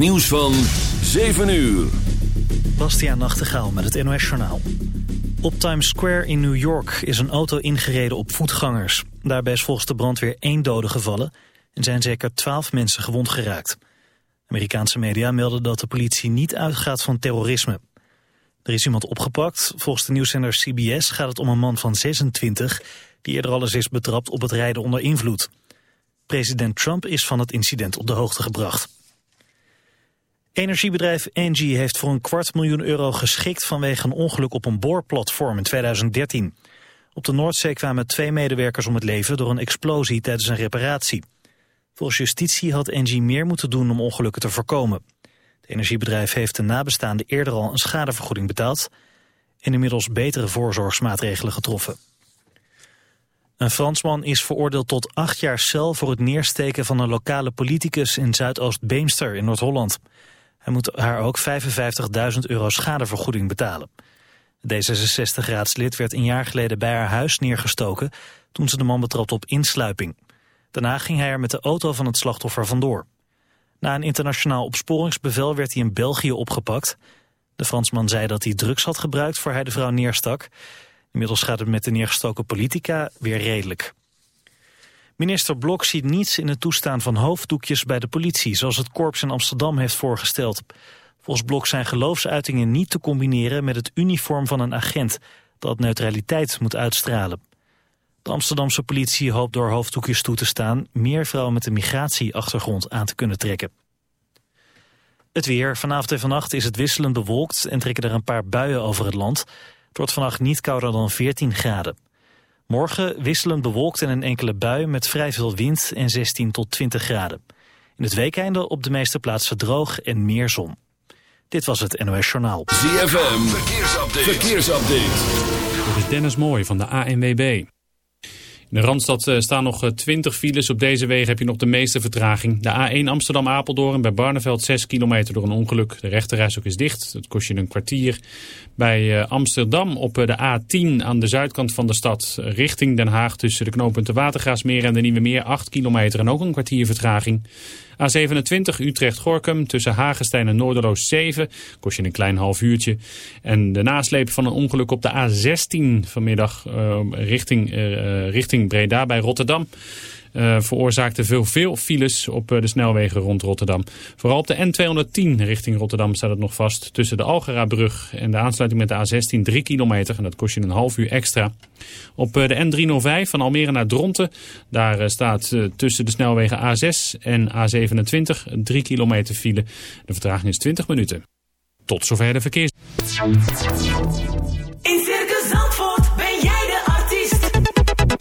Nieuws van 7 uur. Bastiaan Nachtegaal met het NOS Journaal. Op Times Square in New York is een auto ingereden op voetgangers. Daarbij is volgens de brandweer één dode gevallen... en zijn zeker twaalf mensen gewond geraakt. Amerikaanse media melden dat de politie niet uitgaat van terrorisme. Er is iemand opgepakt. Volgens de nieuwszender CBS gaat het om een man van 26... die eerder al eens is betrapt op het rijden onder invloed. President Trump is van het incident op de hoogte gebracht. Energiebedrijf Engie heeft voor een kwart miljoen euro geschikt vanwege een ongeluk op een boorplatform in 2013. Op de Noordzee kwamen twee medewerkers om het leven door een explosie tijdens een reparatie. Volgens justitie had Engie meer moeten doen om ongelukken te voorkomen. Het energiebedrijf heeft de nabestaanden eerder al een schadevergoeding betaald en inmiddels betere voorzorgsmaatregelen getroffen. Een Fransman is veroordeeld tot acht jaar cel voor het neersteken van een lokale politicus in Zuidoost-Beemster in Noord-Holland. Hij moet haar ook 55.000 euro schadevergoeding betalen. D66-raadslid werd een jaar geleden bij haar huis neergestoken... toen ze de man betrapte op insluiping. Daarna ging hij er met de auto van het slachtoffer vandoor. Na een internationaal opsporingsbevel werd hij in België opgepakt. De Fransman zei dat hij drugs had gebruikt voor hij de vrouw neerstak. Inmiddels gaat het met de neergestoken politica weer redelijk. Minister Blok ziet niets in het toestaan van hoofddoekjes bij de politie, zoals het korps in Amsterdam heeft voorgesteld. Volgens Blok zijn geloofsuitingen niet te combineren met het uniform van een agent, dat neutraliteit moet uitstralen. De Amsterdamse politie hoopt door hoofddoekjes toe te staan meer vrouwen met een migratieachtergrond aan te kunnen trekken. Het weer. Vanavond en vannacht is het wisselend bewolkt en trekken er een paar buien over het land. Het wordt vannacht niet kouder dan 14 graden. Morgen wisselend bewolkt en een enkele bui met vrij veel wind en 16 tot 20 graden. In het weekende op de meeste plaatsen droog en meer zon. Dit was het NOS Journaal. ZFM, verkeersupdate. verkeersupdate. Dit is Dennis Mooij van de ANWB. In de Randstad eh, staan nog 20 eh, files. Op deze wegen heb je nog de meeste vertraging. De A1 Amsterdam-Apeldoorn bij Barneveld 6 kilometer door een ongeluk. De rechterreis ook is dicht. Dat kost je een kwartier. Bij eh, Amsterdam op de A10 aan de zuidkant van de stad richting Den Haag... tussen de knooppunten Watergraasmeer en de Nieuwe Meer 8 kilometer en ook een kwartier vertraging. A27 Utrecht-Gorkum tussen Hagenstein en Noorderloos 7. Kost je een klein half uurtje. En de nasleep van een ongeluk op de A16 vanmiddag uh, richting, uh, richting Breda bij Rotterdam uh, veroorzaakte veel, veel files op uh, de snelwegen rond Rotterdam. Vooral op de N210 richting Rotterdam staat het nog vast. Tussen de Algera-brug en de aansluiting met de A16 3 kilometer. En dat kost je een half uur extra. Op uh, de N305 van Almere naar Dronten. Daar staat tussen de snelwegen A6 en A27 3 kilometer file. De vertraging is 20 minuten. Tot zover de verkeers.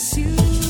miss you.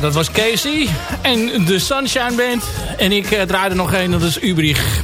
Dat was Casey en de Sunshine Band. En ik eh, draaide nog een, dat is Ubrich.